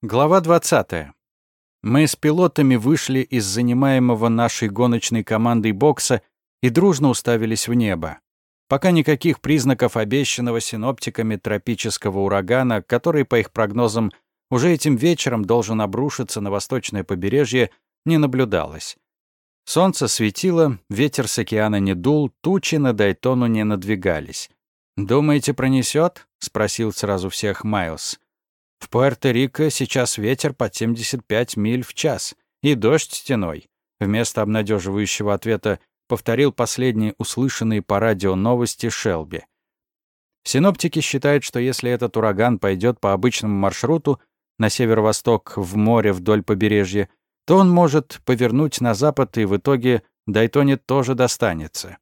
Глава 20. Мы с пилотами вышли из занимаемого нашей гоночной командой бокса и дружно уставились в небо. Пока никаких признаков обещанного синоптиками тропического урагана, который, по их прогнозам, уже этим вечером должен обрушиться на восточное побережье, не наблюдалось. Солнце светило, ветер с океана не дул, тучи на Дайтону не надвигались. «Думаете, пронесет? спросил сразу всех Майлз. В Пуэрто-Рико сейчас ветер под 75 миль в час и дождь стеной. Вместо обнадеживающего ответа повторил последние услышанные по радио новости Шелби. Синоптики считают, что если этот ураган пойдет по обычному маршруту на северо-восток в море вдоль побережья, то он может повернуть на запад и в итоге Дайтоне тоже достанется.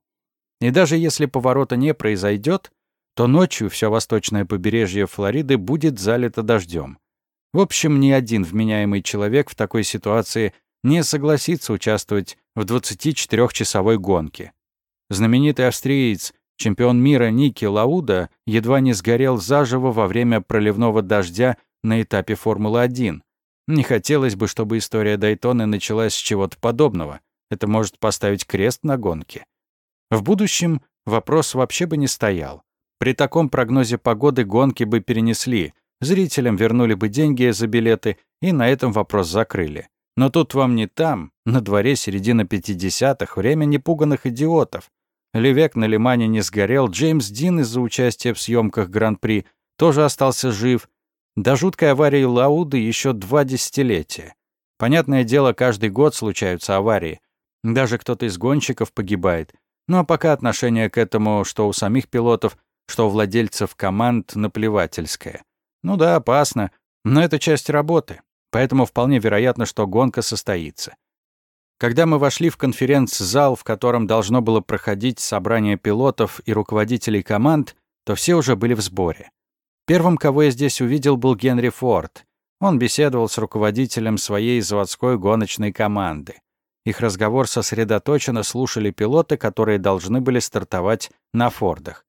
И даже если поворота не произойдет, то ночью все восточное побережье Флориды будет залито дождем. В общем, ни один вменяемый человек в такой ситуации не согласится участвовать в 24-часовой гонке. Знаменитый австриец, чемпион мира Ники Лауда, едва не сгорел заживо во время проливного дождя на этапе Формулы-1. Не хотелось бы, чтобы история Дайтона началась с чего-то подобного. Это может поставить крест на гонке. В будущем вопрос вообще бы не стоял. При таком прогнозе погоды гонки бы перенесли, зрителям вернули бы деньги за билеты и на этом вопрос закрыли. Но тут вам не там, на дворе середина 50-х, время непуганных идиотов. Левек на Лимане не сгорел, Джеймс Дин из-за участия в съемках Гран-при тоже остался жив. До жуткой аварии Лауды еще два десятилетия. Понятное дело, каждый год случаются аварии. Даже кто-то из гонщиков погибает. Ну а пока отношение к этому, что у самих пилотов, что у владельцев команд наплевательское. Ну да, опасно, но это часть работы, поэтому вполне вероятно, что гонка состоится. Когда мы вошли в конференц-зал, в котором должно было проходить собрание пилотов и руководителей команд, то все уже были в сборе. Первым, кого я здесь увидел, был Генри Форд. Он беседовал с руководителем своей заводской гоночной команды. Их разговор сосредоточенно слушали пилоты, которые должны были стартовать на Фордах.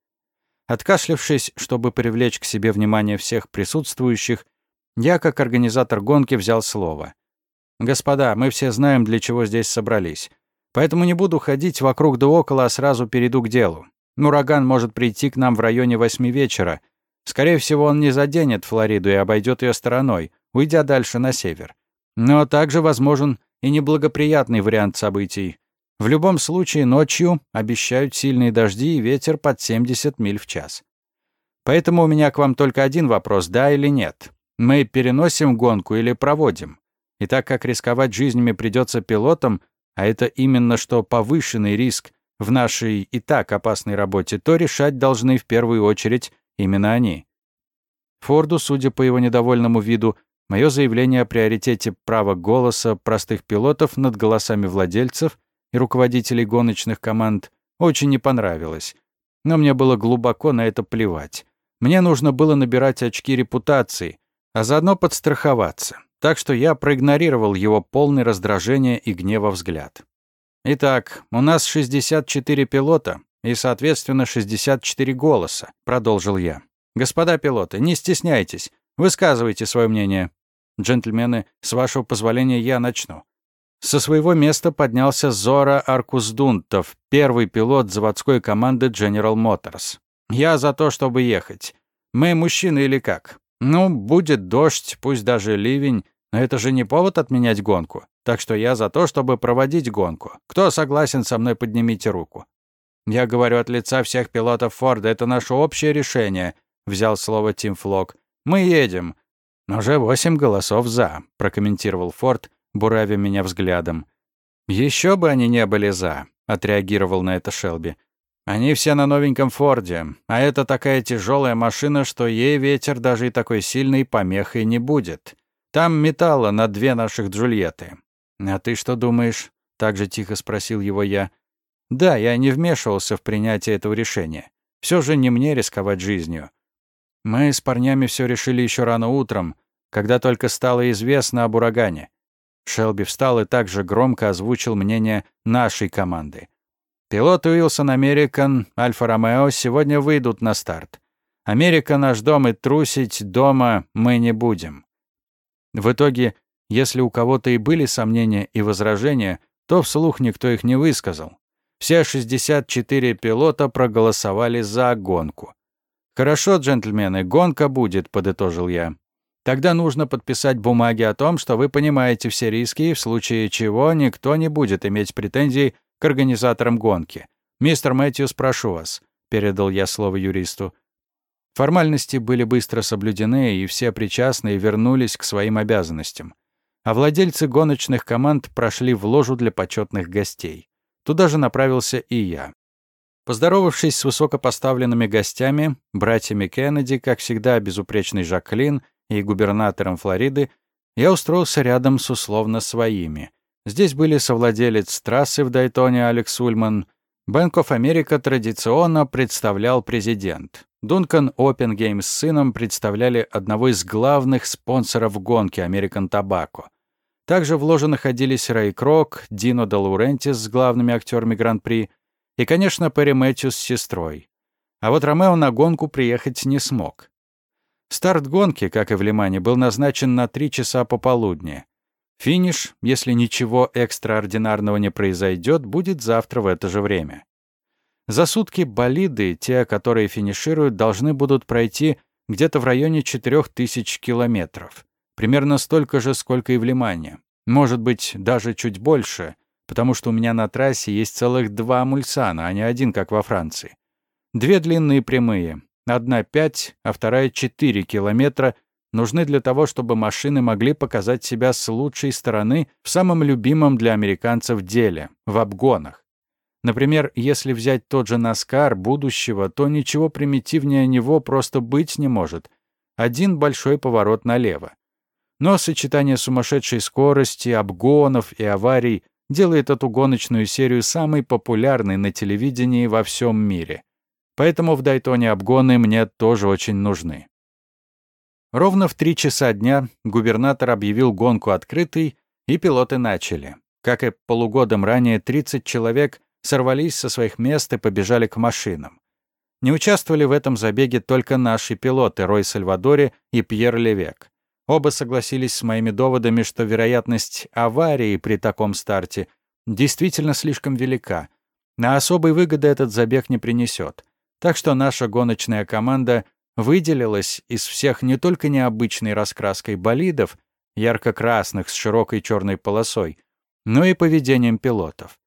Откашлявшись, чтобы привлечь к себе внимание всех присутствующих, я, как организатор гонки, взял слово. «Господа, мы все знаем, для чего здесь собрались. Поэтому не буду ходить вокруг да около, а сразу перейду к делу. Ураган может прийти к нам в районе восьми вечера. Скорее всего, он не заденет Флориду и обойдет ее стороной, уйдя дальше на север. Но также возможен и неблагоприятный вариант событий. В любом случае, ночью обещают сильные дожди и ветер под 70 миль в час. Поэтому у меня к вам только один вопрос, да или нет. Мы переносим гонку или проводим? И так как рисковать жизнями придется пилотам, а это именно что повышенный риск в нашей и так опасной работе, то решать должны в первую очередь именно они. Форду, судя по его недовольному виду, мое заявление о приоритете права голоса простых пилотов над голосами владельцев и руководителей гоночных команд очень не понравилось. Но мне было глубоко на это плевать. Мне нужно было набирать очки репутации, а заодно подстраховаться. Так что я проигнорировал его полный раздражения и гнева взгляд. «Итак, у нас 64 пилота и, соответственно, 64 голоса», — продолжил я. «Господа пилоты, не стесняйтесь, высказывайте свое мнение. Джентльмены, с вашего позволения я начну. Со своего места поднялся Зора Аркуздунтов, первый пилот заводской команды General Motors. «Я за то, чтобы ехать. Мы мужчины или как? Ну, будет дождь, пусть даже ливень, но это же не повод отменять гонку. Так что я за то, чтобы проводить гонку. Кто согласен со мной, поднимите руку». «Я говорю от лица всех пилотов Форда, это наше общее решение», — взял слово Тим Флок. «Мы едем». «Уже восемь голосов «за», — прокомментировал Форд, буравя меня взглядом. Еще бы они не были за», — отреагировал на это Шелби. «Они все на новеньком Форде, а это такая тяжелая машина, что ей ветер даже и такой сильный помехой не будет. Там металла на две наших Джульетты». «А ты что думаешь?» — так же тихо спросил его я. «Да, я не вмешивался в принятие этого решения. Все же не мне рисковать жизнью. Мы с парнями все решили еще рано утром, когда только стало известно об урагане. Шелби встал и также громко озвучил мнение нашей команды. Пилоты Уилсон Американ, Альфа-Ромео сегодня выйдут на старт. Америка наш дом, и трусить дома мы не будем. В итоге, если у кого-то и были сомнения и возражения, то вслух никто их не высказал. Все 64 пилота проголосовали за гонку. «Хорошо, джентльмены, гонка будет», — подытожил я. «Тогда нужно подписать бумаги о том, что вы понимаете все риски, и в случае чего никто не будет иметь претензий к организаторам гонки. Мистер Мэтьюс, прошу вас», — передал я слово юристу. Формальности были быстро соблюдены, и все причастные вернулись к своим обязанностям. А владельцы гоночных команд прошли в ложу для почетных гостей. Туда же направился и я. Поздоровавшись с высокопоставленными гостями, братьями Кеннеди, как всегда, безупречный Жаклин и губернатором Флориды, я устроился рядом с условно своими. Здесь были совладелец трассы в Дайтоне Алекс Ульман, Bank of America традиционно представлял президент. Дункан Опенгейм с сыном представляли одного из главных спонсоров гонки American Tobacco. Также в ложе находились Рэй Крок, Дино де Лаурентис с главными актерами Гран-при и, конечно, Перри Мэтью с сестрой. А вот Ромео на гонку приехать не смог. Старт гонки, как и в Лимане, был назначен на три часа пополудни. Финиш, если ничего экстраординарного не произойдет, будет завтра в это же время. За сутки болиды, те, которые финишируют, должны будут пройти где-то в районе 4000 километров. Примерно столько же, сколько и в Лимане. Может быть, даже чуть больше, потому что у меня на трассе есть целых два мульсана, а не один, как во Франции. Две длинные прямые. Одна 5, а вторая 4 километра нужны для того, чтобы машины могли показать себя с лучшей стороны в самом любимом для американцев деле — в обгонах. Например, если взять тот же Наскар будущего, то ничего примитивнее него просто быть не может. Один большой поворот налево. Но сочетание сумасшедшей скорости, обгонов и аварий делает эту гоночную серию самой популярной на телевидении во всем мире. Поэтому в Дайтоне обгоны мне тоже очень нужны. Ровно в три часа дня губернатор объявил гонку открытой, и пилоты начали. Как и полугодом ранее, 30 человек сорвались со своих мест и побежали к машинам. Не участвовали в этом забеге только наши пилоты Рой Сальвадори и Пьер Левек. Оба согласились с моими доводами, что вероятность аварии при таком старте действительно слишком велика. На особой выгоды этот забег не принесет. Так что наша гоночная команда выделилась из всех не только необычной раскраской болидов, ярко-красных с широкой черной полосой, но и поведением пилотов.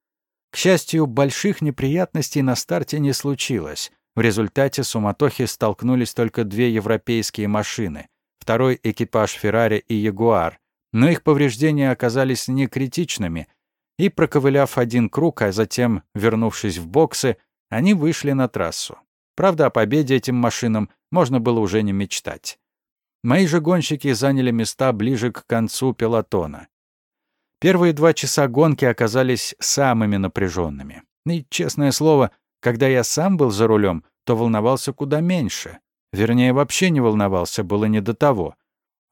К счастью, больших неприятностей на старте не случилось. В результате суматохи столкнулись только две европейские машины, второй экипаж Феррари и Ягуар, но их повреждения оказались не критичными, и, проковыляв один круг, а затем вернувшись в боксы, они вышли на трассу. Правда, о победе этим машинам можно было уже не мечтать. Мои же гонщики заняли места ближе к концу пелотона. Первые два часа гонки оказались самыми напряженными. И, честное слово, когда я сам был за рулем, то волновался куда меньше. Вернее, вообще не волновался, было не до того.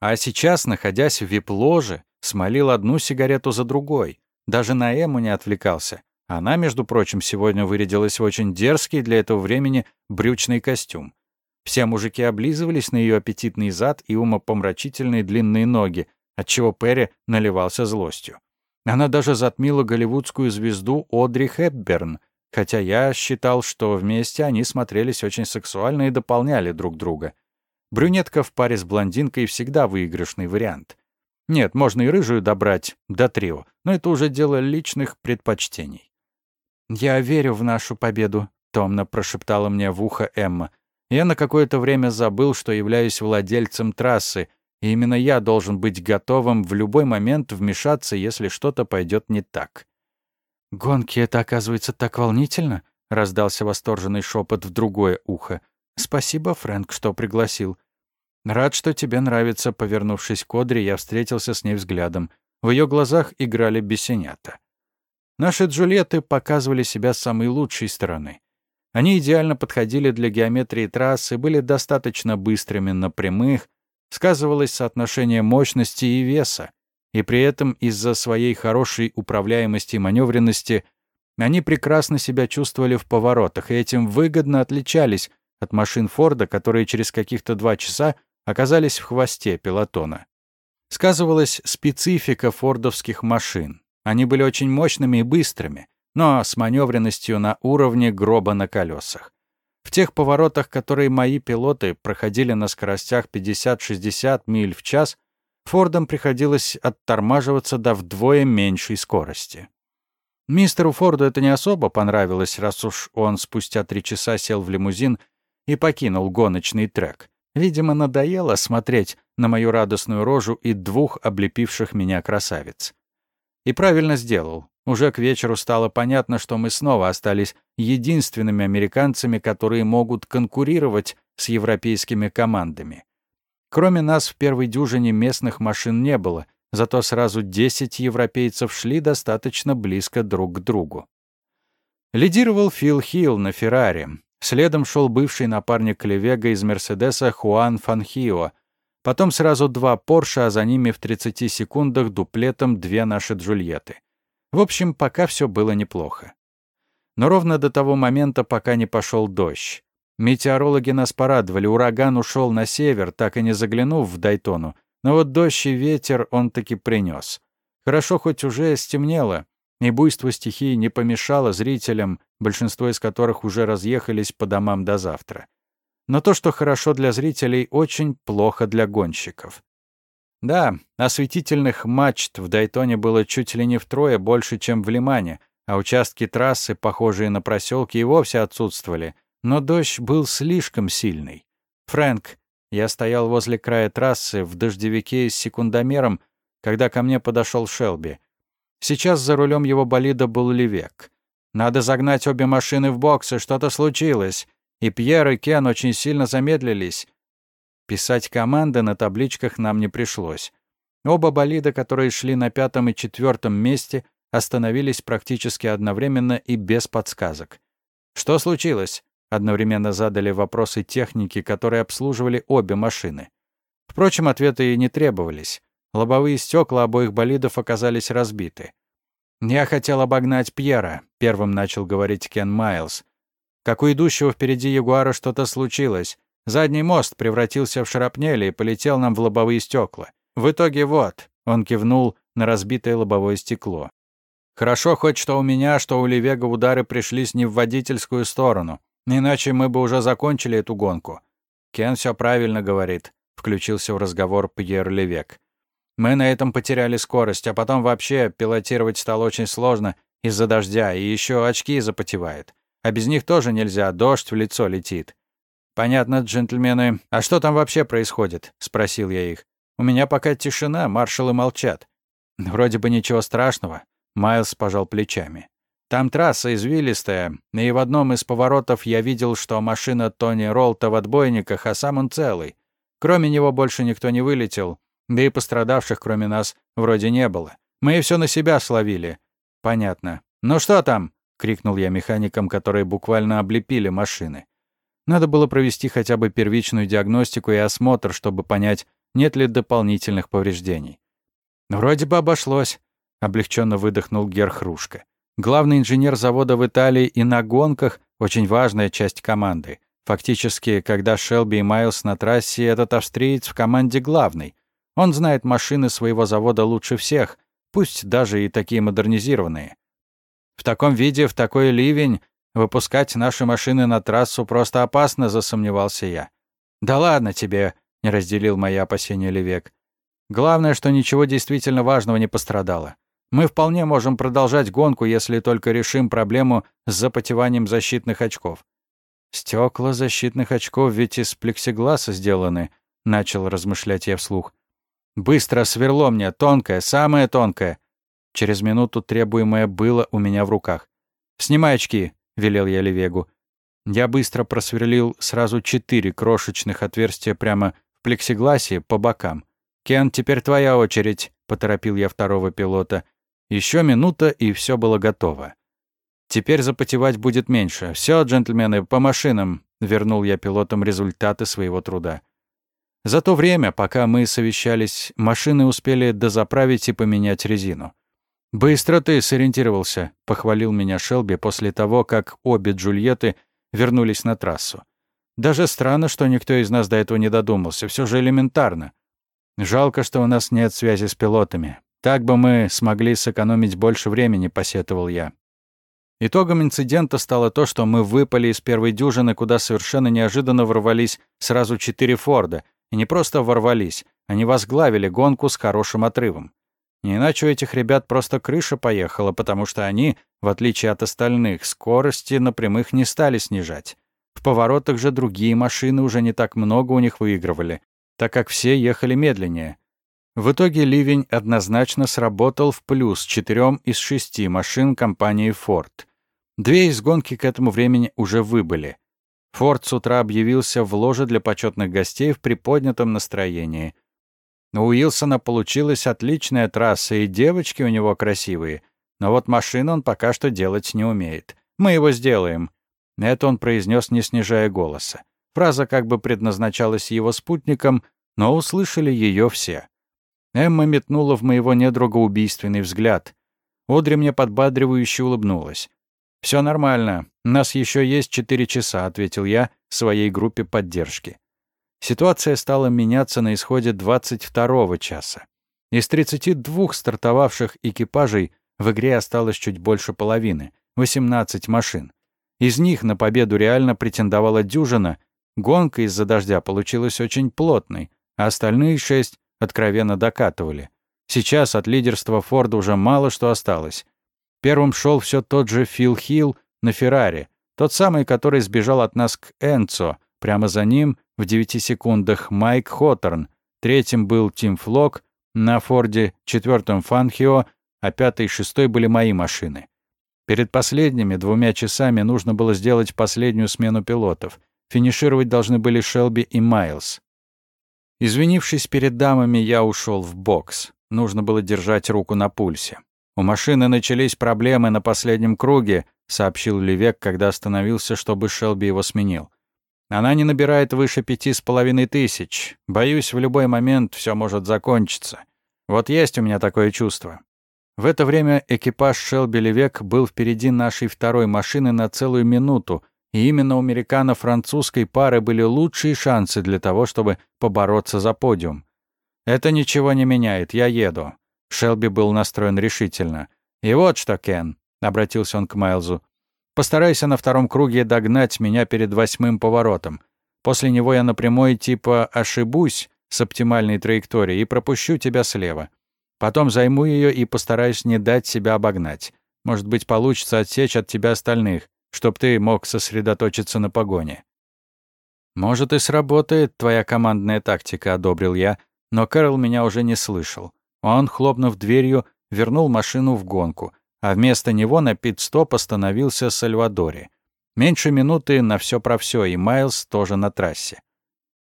А сейчас, находясь в вип-ложе, смолил одну сигарету за другой. Даже на Эму не отвлекался. Она, между прочим, сегодня вырядилась в очень дерзкий для этого времени брючный костюм. Все мужики облизывались на ее аппетитный зад и умопомрачительные длинные ноги, отчего Перри наливался злостью. Она даже затмила голливудскую звезду Одри Хепберн, хотя я считал, что вместе они смотрелись очень сексуально и дополняли друг друга. Брюнетка в паре с блондинкой всегда выигрышный вариант. Нет, можно и рыжую добрать до трио, но это уже дело личных предпочтений. «Я верю в нашу победу», — томно прошептала мне в ухо Эмма. Я на какое-то время забыл, что являюсь владельцем трассы, и именно я должен быть готовым в любой момент вмешаться, если что-то пойдет не так. «Гонки — это, оказывается, так волнительно?» — раздался восторженный шепот в другое ухо. «Спасибо, Фрэнк, что пригласил». «Рад, что тебе нравится», — повернувшись к Одри, я встретился с ней взглядом. В ее глазах играли бесенята. Наши Джульетты показывали себя с самой лучшей стороны. Они идеально подходили для геометрии трассы, были достаточно быстрыми на прямых, сказывалось соотношение мощности и веса, и при этом из-за своей хорошей управляемости и маневренности они прекрасно себя чувствовали в поворотах и этим выгодно отличались от машин Форда, которые через каких-то два часа оказались в хвосте пилотона. Сказывалась специфика фордовских машин. Они были очень мощными и быстрыми, но с маневренностью на уровне гроба на колесах. В тех поворотах, которые мои пилоты проходили на скоростях 50-60 миль в час, Фордам приходилось оттормаживаться до вдвое меньшей скорости. Мистеру Форду это не особо понравилось, раз уж он спустя три часа сел в лимузин и покинул гоночный трек. Видимо, надоело смотреть на мою радостную рожу и двух облепивших меня красавиц. И правильно сделал. Уже к вечеру стало понятно, что мы снова остались единственными американцами, которые могут конкурировать с европейскими командами. Кроме нас в первой дюжине местных машин не было, зато сразу 10 европейцев шли достаточно близко друг к другу. Лидировал Фил Хилл на Феррари. Следом шел бывший напарник Левега из Мерседеса Хуан Фанхио. Потом сразу два Порша, а за ними в 30 секундах дуплетом две наши Джульетты. В общем, пока все было неплохо. Но ровно до того момента, пока не пошел дождь. Метеорологи нас порадовали, ураган ушел на север, так и не заглянув в Дайтону, но вот дождь и ветер он таки принес. Хорошо хоть уже стемнело, и буйство стихии не помешало зрителям, большинство из которых уже разъехались по домам до завтра. Но то, что хорошо для зрителей, очень плохо для гонщиков. Да, осветительных мачт в Дайтоне было чуть ли не втрое больше, чем в Лимане, а участки трассы, похожие на проселки, и вовсе отсутствовали — но дождь был слишком сильный. «Фрэнк, я стоял возле края трассы в дождевике с секундомером, когда ко мне подошел Шелби. Сейчас за рулем его болида был Левек. Надо загнать обе машины в боксы, что-то случилось. И Пьер, и Кен очень сильно замедлились. Писать команды на табличках нам не пришлось. Оба болида, которые шли на пятом и четвертом месте, остановились практически одновременно и без подсказок. «Что случилось?» Одновременно задали вопросы техники, которые обслуживали обе машины. Впрочем, ответы и не требовались. Лобовые стекла обоих болидов оказались разбиты. «Я хотел обогнать Пьера», — первым начал говорить Кен Майлз. «Как у идущего впереди Ягуара что-то случилось. Задний мост превратился в шрапнели и полетел нам в лобовые стекла. В итоге вот», — он кивнул на разбитое лобовое стекло. «Хорошо хоть что у меня, что у Левега удары пришлись не в водительскую сторону. Иначе мы бы уже закончили эту гонку. Кен все правильно говорит, включился в разговор Пьер Левек. Мы на этом потеряли скорость, а потом вообще пилотировать стало очень сложно из-за дождя, и еще очки запотевает. А без них тоже нельзя, дождь в лицо летит. «Понятно, джентльмены. А что там вообще происходит?» — спросил я их. «У меня пока тишина, маршалы молчат». «Вроде бы ничего страшного», — Майлз пожал плечами. Там трасса извилистая, и в одном из поворотов я видел, что машина Тони Ролта в отбойниках, а сам он целый. Кроме него больше никто не вылетел, да и пострадавших, кроме нас, вроде не было. Мы все на себя словили. Понятно. «Ну что там?» — крикнул я механикам, которые буквально облепили машины. Надо было провести хотя бы первичную диагностику и осмотр, чтобы понять, нет ли дополнительных повреждений. «Вроде бы обошлось», — облегченно выдохнул Герхрушка. Главный инженер завода в Италии и на гонках — очень важная часть команды. Фактически, когда Шелби и Майлз на трассе, этот австриец в команде главный. Он знает машины своего завода лучше всех, пусть даже и такие модернизированные. В таком виде, в такой ливень, выпускать наши машины на трассу просто опасно, засомневался я. «Да ладно тебе», — не разделил мои опасения Левек. «Главное, что ничего действительно важного не пострадало. Мы вполне можем продолжать гонку, если только решим проблему с запотеванием защитных очков. Стекла защитных очков ведь из плексигласа сделаны, начал размышлять я вслух. Быстро сверло мне, тонкое, самое тонкое. Через минуту требуемое было у меня в руках. «Снимай очки», — велел я Левегу. Я быстро просверлил сразу четыре крошечных отверстия прямо в плексигласе по бокам. «Кен, теперь твоя очередь», — поторопил я второго пилота. Еще минута, и все было готово. Теперь запотевать будет меньше. Все, джентльмены, по машинам, вернул я пилотам результаты своего труда. За то время, пока мы совещались, машины успели дозаправить и поменять резину. «Быстро ты сориентировался», — похвалил меня Шелби после того, как обе Джульетты вернулись на трассу. «Даже странно, что никто из нас до этого не додумался. Все же элементарно». Жалко, что у нас нет связи с пилотами. Так бы мы смогли сэкономить больше времени, посетовал я. Итогом инцидента стало то, что мы выпали из первой дюжины, куда совершенно неожиданно ворвались сразу четыре Форда. И не просто ворвались, они возглавили гонку с хорошим отрывом. Не иначе у этих ребят просто крыша поехала, потому что они, в отличие от остальных, скорости на прямых не стали снижать. В поворотах же другие машины уже не так много у них выигрывали, так как все ехали медленнее. В итоге ливень однозначно сработал в плюс четырем из шести машин компании Ford. Две из гонки к этому времени уже выбыли. Форд с утра объявился в ложе для почетных гостей в приподнятом настроении. У Уилсона получилась отличная трасса, и девочки у него красивые. Но вот машину он пока что делать не умеет. Мы его сделаем. Это он произнес, не снижая голоса. Фраза как бы предназначалась его спутникам, но услышали ее все. Эмма метнула в моего недруга убийственный взгляд. Одри мне подбадривающе улыбнулась. Все нормально. У нас еще есть четыре часа», — ответил я своей группе поддержки. Ситуация стала меняться на исходе 22 часа. Из 32 стартовавших экипажей в игре осталось чуть больше половины — 18 машин. Из них на победу реально претендовала дюжина, гонка из-за дождя получилась очень плотной, а остальные шесть откровенно докатывали. Сейчас от лидерства Форда уже мало что осталось. Первым шел все тот же Фил Хилл на Феррари, тот самый, который сбежал от нас к Энцо. Прямо за ним, в 9 секундах, Майк Хоторн. Третьим был Тим Флок на Форде, четвертым Фанхио, а пятый и шестой были мои машины. Перед последними двумя часами нужно было сделать последнюю смену пилотов. Финишировать должны были Шелби и Майлз. Извинившись перед дамами, я ушел в бокс. Нужно было держать руку на пульсе. «У машины начались проблемы на последнем круге», — сообщил Левек, когда остановился, чтобы Шелби его сменил. «Она не набирает выше пяти с половиной тысяч. Боюсь, в любой момент все может закончиться. Вот есть у меня такое чувство». В это время экипаж Шелби Левек был впереди нашей второй машины на целую минуту, и именно у американо-французской пары были лучшие шансы для того, чтобы побороться за подиум. «Это ничего не меняет, я еду. Шелби был настроен решительно. «И вот что, Кен», — обратился он к Майлзу, — «постарайся на втором круге догнать меня перед восьмым поворотом. После него я напрямую типа ошибусь с оптимальной траекторией и пропущу тебя слева. Потом займу ее и постараюсь не дать себя обогнать. Может быть, получится отсечь от тебя остальных, чтоб ты мог сосредоточиться на погоне». «Может, и сработает твоя командная тактика», — одобрил я, но Кэрол меня уже не слышал. Он, хлопнув дверью, вернул машину в гонку, а вместо него на пит-стоп остановился Сальвадори. Меньше минуты на все про все, и Майлз тоже на трассе.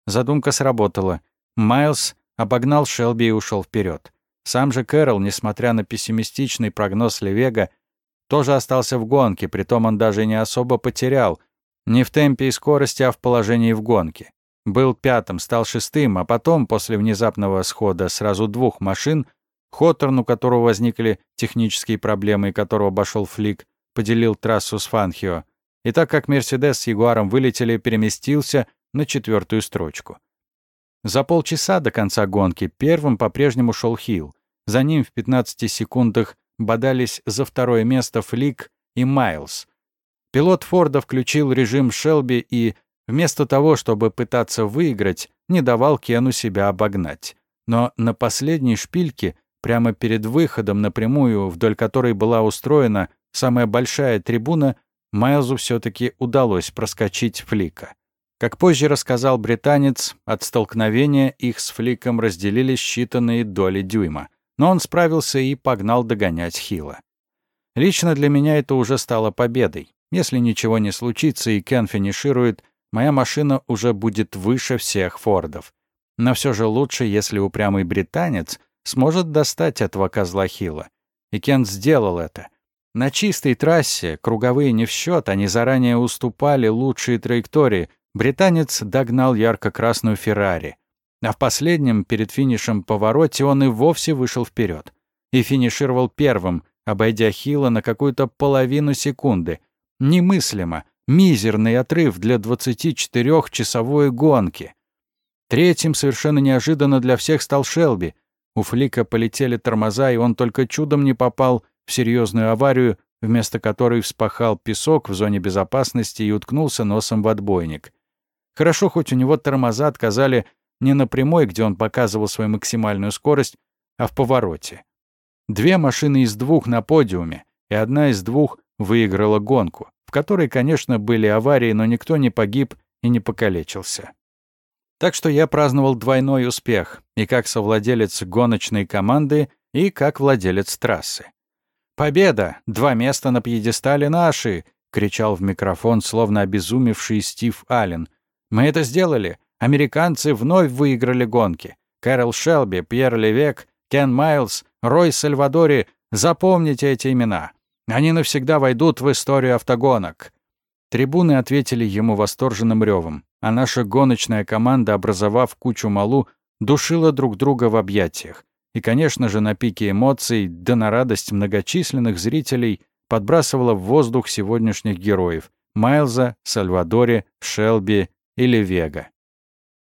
Задумка сработала. Майлз обогнал Шелби и ушел вперед. Сам же Кэрол, несмотря на пессимистичный прогноз Левега, тоже остался в гонке, притом он даже не особо потерял. Не в темпе и скорости, а в положении в гонке. Был пятым, стал шестым, а потом, после внезапного схода сразу двух машин, Хоттерн, у которого возникли технические проблемы и которого обошел Флик, поделил трассу с Фанхио. И так как Мерседес с Ягуаром вылетели, переместился на четвертую строчку. За полчаса до конца гонки первым по-прежнему шел Хилл. За ним в 15 секундах бодались за второе место Флик и Майлз. Пилот Форда включил режим Шелби и Вместо того, чтобы пытаться выиграть, не давал Кену себя обогнать. Но на последней шпильке, прямо перед выходом напрямую, вдоль которой была устроена самая большая трибуна, Майлзу все-таки удалось проскочить Флика. Как позже рассказал британец, от столкновения их с Фликом разделили считанные доли дюйма, но он справился и погнал догонять Хила. Лично для меня это уже стало победой. Если ничего не случится и Кен финиширует, моя машина уже будет выше всех Фордов. Но все же лучше, если упрямый британец сможет достать этого козла Хила. И Кент сделал это. На чистой трассе, круговые не в счет, они заранее уступали лучшие траектории. Британец догнал ярко-красную Феррари. А в последнем, перед финишем повороте, он и вовсе вышел вперед. И финишировал первым, обойдя Хила на какую-то половину секунды. Немыслимо, Мизерный отрыв для 24-часовой гонки. Третьим, совершенно неожиданно для всех, стал Шелби. У Флика полетели тормоза, и он только чудом не попал в серьезную аварию, вместо которой вспахал песок в зоне безопасности и уткнулся носом в отбойник. Хорошо, хоть у него тормоза отказали не на прямой, где он показывал свою максимальную скорость, а в повороте. Две машины из двух на подиуме, и одна из двух выиграла гонку, в которой, конечно, были аварии, но никто не погиб и не покалечился. Так что я праздновал двойной успех, и как совладелец гоночной команды, и как владелец трассы. «Победа! Два места на пьедестале наши!» — кричал в микрофон, словно обезумевший Стив Аллен. «Мы это сделали! Американцы вновь выиграли гонки! Кэрол Шелби, Пьер Левек, Кен Майлз, Рой Сальвадори — запомните эти имена! Они навсегда войдут в историю автогонок!» Трибуны ответили ему восторженным ревом, а наша гоночная команда, образовав кучу малу, душила друг друга в объятиях. И, конечно же, на пике эмоций, да на радость многочисленных зрителей подбрасывала в воздух сегодняшних героев — Майлза, Сальвадоре, Шелби или Вега.